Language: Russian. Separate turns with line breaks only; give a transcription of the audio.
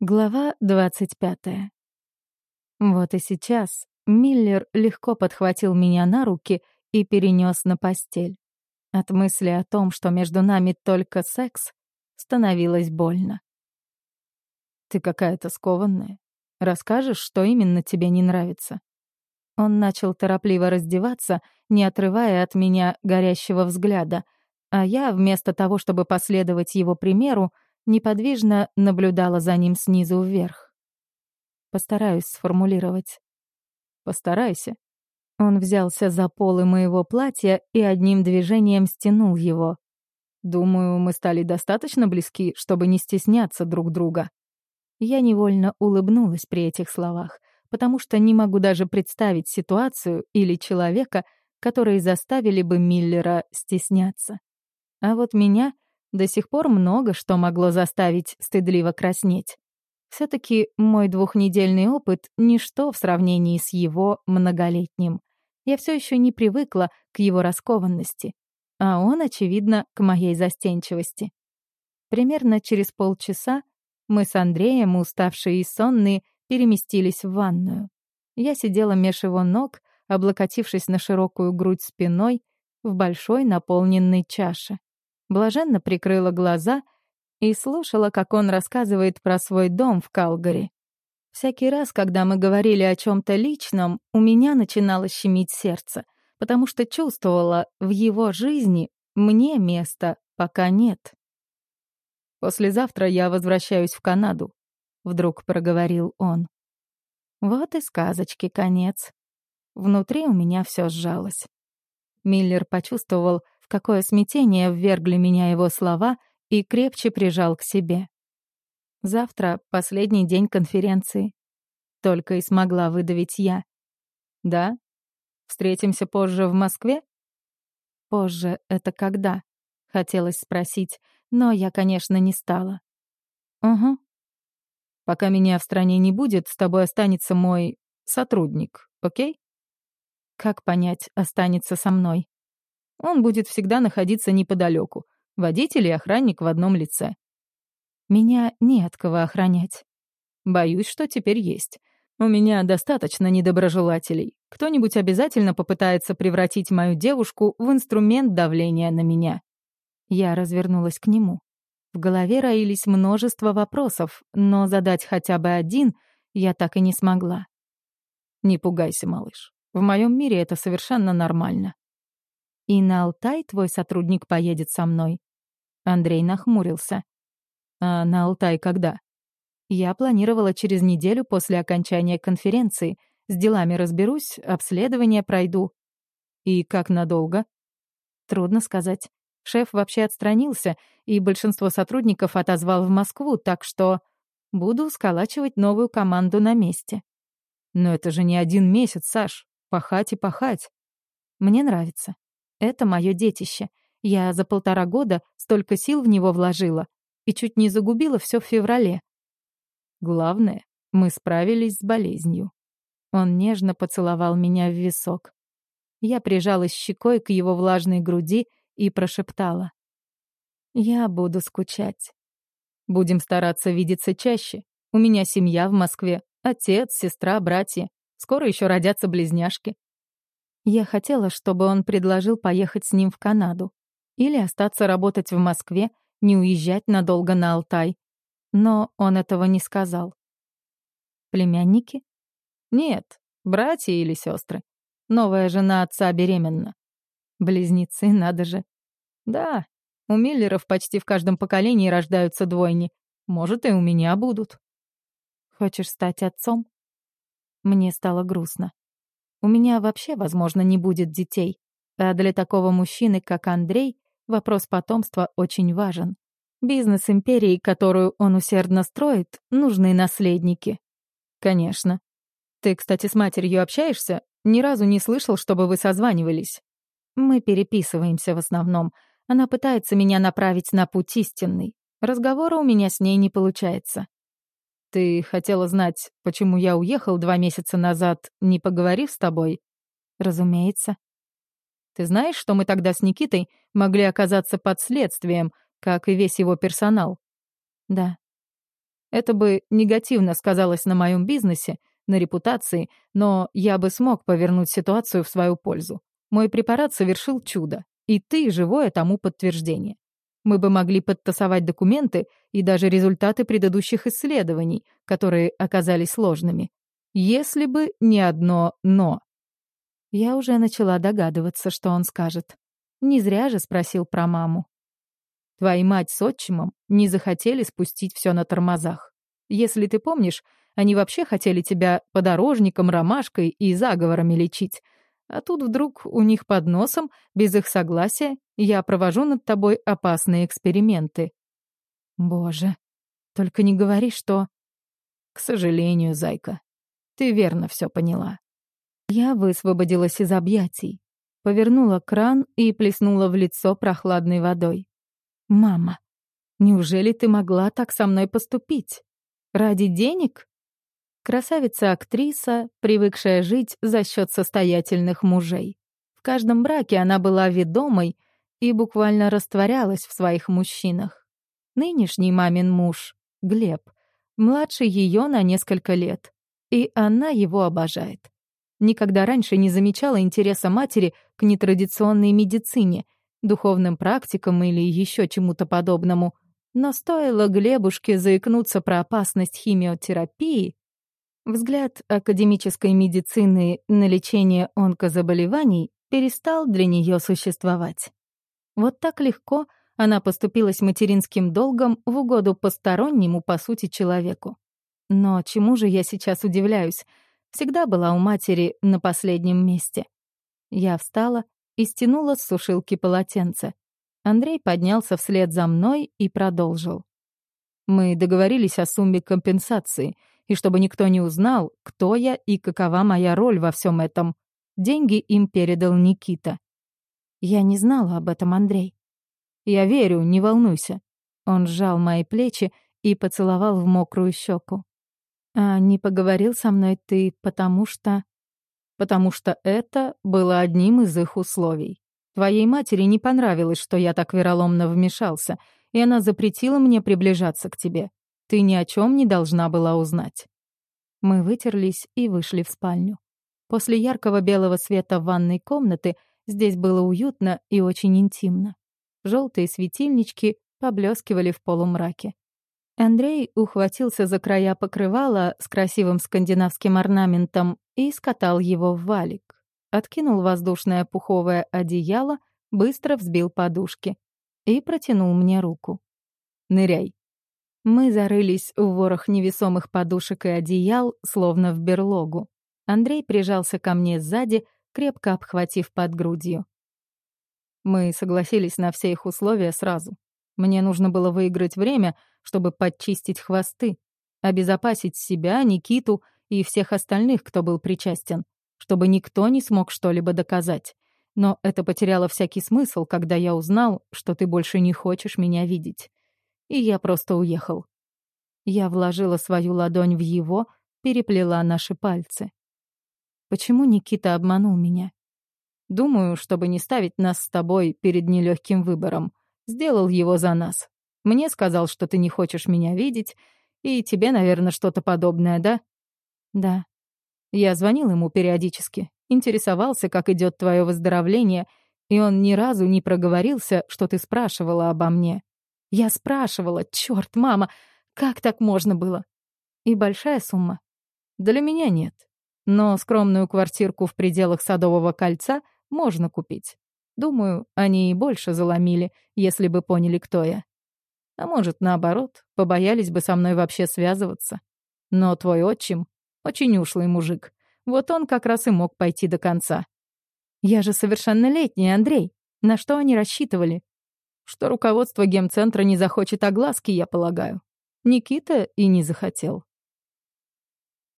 Глава 25. Вот и сейчас Миллер легко подхватил меня на руки и перенес на постель. От мысли о том, что между нами только секс, становилось больно. «Ты какая-то скованная. Расскажешь, что именно тебе не нравится?» Он начал торопливо раздеваться, не отрывая от меня горящего взгляда, а я, вместо того, чтобы последовать его примеру, неподвижно наблюдала за ним снизу вверх. Постараюсь сформулировать. Постарайся. Он взялся за полы моего платья и одним движением стянул его. Думаю, мы стали достаточно близки, чтобы не стесняться друг друга. Я невольно улыбнулась при этих словах, потому что не могу даже представить ситуацию или человека, которые заставили бы Миллера стесняться. А вот меня — до сих пор много что могло заставить стыдливо краснеть. все таки мой двухнедельный опыт — ничто в сравнении с его многолетним. Я все еще не привыкла к его раскованности, а он, очевидно, к моей застенчивости. Примерно через полчаса мы с Андреем, уставшие и сонные, переместились в ванную. Я сидела меж его ног, облокотившись на широкую грудь спиной, в большой наполненной чаше блаженно прикрыла глаза и слушала, как он рассказывает про свой дом в Калгари. Всякий раз, когда мы говорили о чем то личном, у меня начинало щемить сердце, потому что чувствовала, в его жизни мне места пока нет. «Послезавтра я возвращаюсь в Канаду», — вдруг проговорил он. Вот и сказочки конец. Внутри у меня все сжалось. Миллер почувствовал, в какое смятение ввергли меня его слова и крепче прижал к себе. Завтра — последний день конференции. Только и смогла выдавить я. Да? Встретимся позже в Москве? Позже — это когда? Хотелось спросить, но я, конечно, не стала. Угу. Пока меня в стране не будет, с тобой останется мой сотрудник, окей? Как понять, останется со мной? Он будет всегда находиться неподалеку. Водитель и охранник в одном лице. Меня не от кого охранять. Боюсь, что теперь есть. У меня достаточно недоброжелателей. Кто-нибудь обязательно попытается превратить мою девушку в инструмент давления на меня. Я развернулась к нему. В голове роились множество вопросов, но задать хотя бы один я так и не смогла. Не пугайся, малыш. В моем мире это совершенно нормально. «И на Алтай твой сотрудник поедет со мной?» Андрей нахмурился. «А на Алтай когда?» «Я планировала через неделю после окончания конференции. С делами разберусь, обследование пройду». «И как надолго?» «Трудно сказать. Шеф вообще отстранился, и большинство сотрудников отозвал в Москву, так что буду сколачивать новую команду на месте». «Но это же не один месяц, Саш. Пахать и пахать». «Мне нравится. Это мое детище. Я за полтора года столько сил в него вложила и чуть не загубила все в феврале. Главное, мы справились с болезнью. Он нежно поцеловал меня в висок. Я прижалась щекой к его влажной груди и прошептала. «Я буду скучать. Будем стараться видеться чаще. У меня семья в Москве. Отец, сестра, братья. Скоро еще родятся близняшки. Я хотела, чтобы он предложил поехать с ним в Канаду. Или остаться работать в Москве, не уезжать надолго на Алтай. Но он этого не сказал. Племянники? Нет, братья или сестры. Новая жена отца беременна. Близнецы, надо же. Да, у Миллеров почти в каждом поколении рождаются двойни. Может, и у меня будут. Хочешь стать отцом? Мне стало грустно. У меня вообще, возможно, не будет детей. А для такого мужчины, как Андрей, вопрос потомства очень важен. Бизнес империи, которую он усердно строит, нужны наследники. Конечно. Ты, кстати, с матерью общаешься? Ни разу не слышал, чтобы вы созванивались. Мы переписываемся в основном. Она пытается меня направить на путь истинный. Разговора у меня с ней не получается. Ты хотела знать, почему я уехал два месяца назад, не поговорив с тобой? Разумеется. Ты знаешь, что мы тогда с Никитой могли оказаться под следствием, как и весь его персонал? Да. Это бы негативно сказалось на моем бизнесе, на репутации, но я бы смог повернуть ситуацию в свою пользу. Мой препарат совершил чудо, и ты — живое тому подтверждение. Мы бы могли подтасовать документы и даже результаты предыдущих исследований, которые оказались сложными. Если бы не одно «но». Я уже начала догадываться, что он скажет. Не зря же спросил про маму. Твои мать с отчимом не захотели спустить все на тормозах. Если ты помнишь, они вообще хотели тебя подорожником, ромашкой и заговорами лечить. А тут вдруг у них под носом, без их согласия, я провожу над тобой опасные эксперименты. Боже, только не говори, что... К сожалению, зайка, ты верно все поняла. Я высвободилась из объятий, повернула кран и плеснула в лицо прохладной водой. «Мама, неужели ты могла так со мной поступить? Ради денег?» Красавица-актриса, привыкшая жить за счет состоятельных мужей. В каждом браке она была ведомой и буквально растворялась в своих мужчинах. Нынешний мамин муж, Глеб, младше ее на несколько лет, и она его обожает. Никогда раньше не замечала интереса матери к нетрадиционной медицине — духовным практикам или еще чему-то подобному. Но стоило Глебушке заикнуться про опасность химиотерапии, взгляд академической медицины на лечение онкозаболеваний перестал для нее существовать. Вот так легко она поступилась материнским долгом в угоду постороннему, по сути, человеку. Но чему же я сейчас удивляюсь? Всегда была у матери на последнем месте. Я встала и стянула с сушилки полотенце. Андрей поднялся вслед за мной и продолжил. Мы договорились о сумме компенсации, и чтобы никто не узнал, кто я и какова моя роль во всем этом. Деньги им передал Никита. Я не знала об этом, Андрей. Я верю, не волнуйся. Он сжал мои плечи и поцеловал в мокрую щеку. А не поговорил со мной ты, потому что потому что это было одним из их условий. Твоей матери не понравилось, что я так вероломно вмешался, и она запретила мне приближаться к тебе. Ты ни о чем не должна была узнать». Мы вытерлись и вышли в спальню. После яркого белого света ванной комнаты здесь было уютно и очень интимно. Желтые светильнички поблескивали в полумраке. Андрей ухватился за края покрывала с красивым скандинавским орнаментом и скатал его в валик. Откинул воздушное пуховое одеяло, быстро взбил подушки и протянул мне руку. «Ныряй». Мы зарылись в ворох невесомых подушек и одеял, словно в берлогу. Андрей прижался ко мне сзади, крепко обхватив под грудью. Мы согласились на все их условия сразу. Мне нужно было выиграть время, чтобы подчистить хвосты, обезопасить себя, Никиту и всех остальных, кто был причастен, чтобы никто не смог что-либо доказать. Но это потеряло всякий смысл, когда я узнал, что ты больше не хочешь меня видеть. И я просто уехал. Я вложила свою ладонь в его, переплела наши пальцы. Почему Никита обманул меня? Думаю, чтобы не ставить нас с тобой перед нелегким выбором. Сделал его за нас. Мне сказал, что ты не хочешь меня видеть, и тебе, наверное, что-то подобное, да? Да. Я звонил ему периодически, интересовался, как идет твое выздоровление, и он ни разу не проговорился, что ты спрашивала обо мне. Я спрашивала, черт, мама, как так можно было? И большая сумма? Для меня нет. Но скромную квартирку в пределах Садового кольца можно купить. Думаю, они и больше заломили, если бы поняли, кто я. А может, наоборот, побоялись бы со мной вообще связываться. Но твой отчим — очень ушлый мужик. Вот он как раз и мог пойти до конца. Я же совершеннолетний, Андрей. На что они рассчитывали? Что руководство гемцентра не захочет огласки, я полагаю. Никита и не захотел.